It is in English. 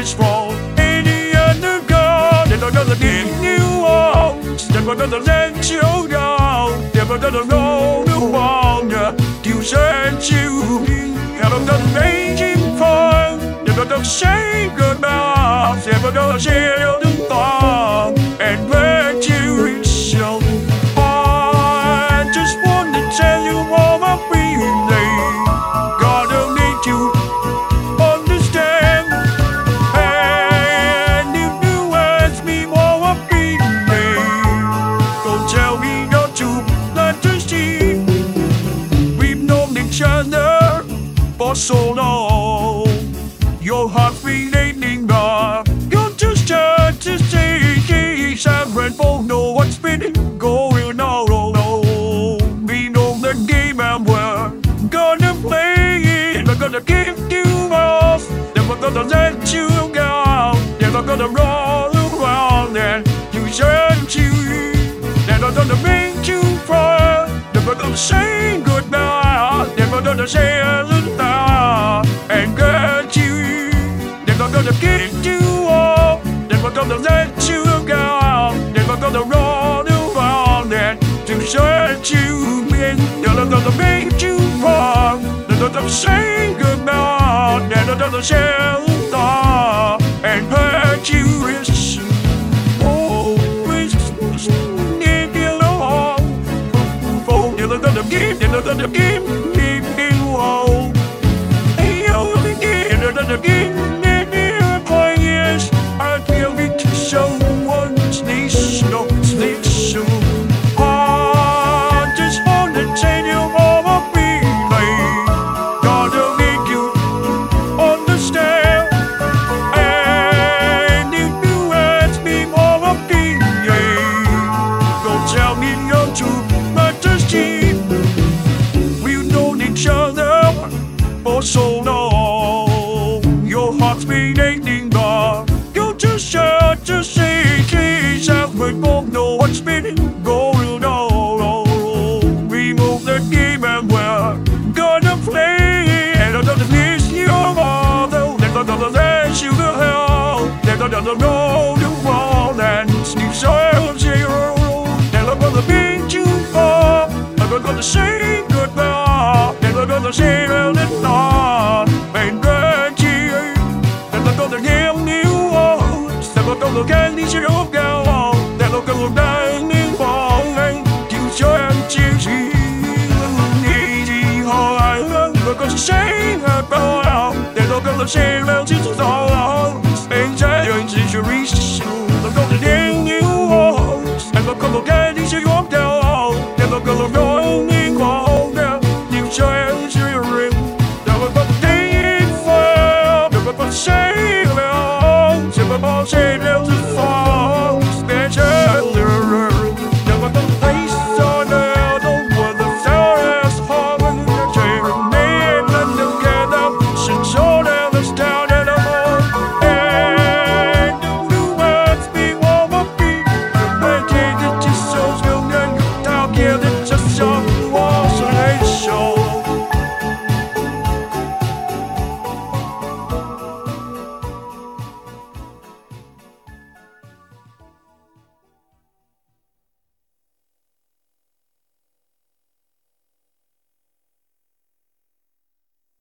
is wrong. Any other girl, never gonna give you up. Never gonna let you down. Never gonna know the you said you Never gonna make. Never gonna say goodbye. Never share your thoughts. So long. Your heart beating but you're just trying to see I won't know what's been going on. Oh, no. We know the game and we're gonna play it. We're gonna give you off. We're gonna let you go. We're gonna roll around and you should you. Then we're gonna make you cry. We're gonna say goodbye. Then we're gonna say Goodbye. Then we're gonna shelter and hurt you. For you're gonna give, you're They're gonna say goodbye. They're gonna say goodbye. And get you. They're gonna give you all. They're gonna get these your girl. They're gonna die in falling. You should choose easy hard. They're gonna say goodbye. They're gonna say well just all. And giants is your reach. They're gonna give you all. And they're gonna get these your girl.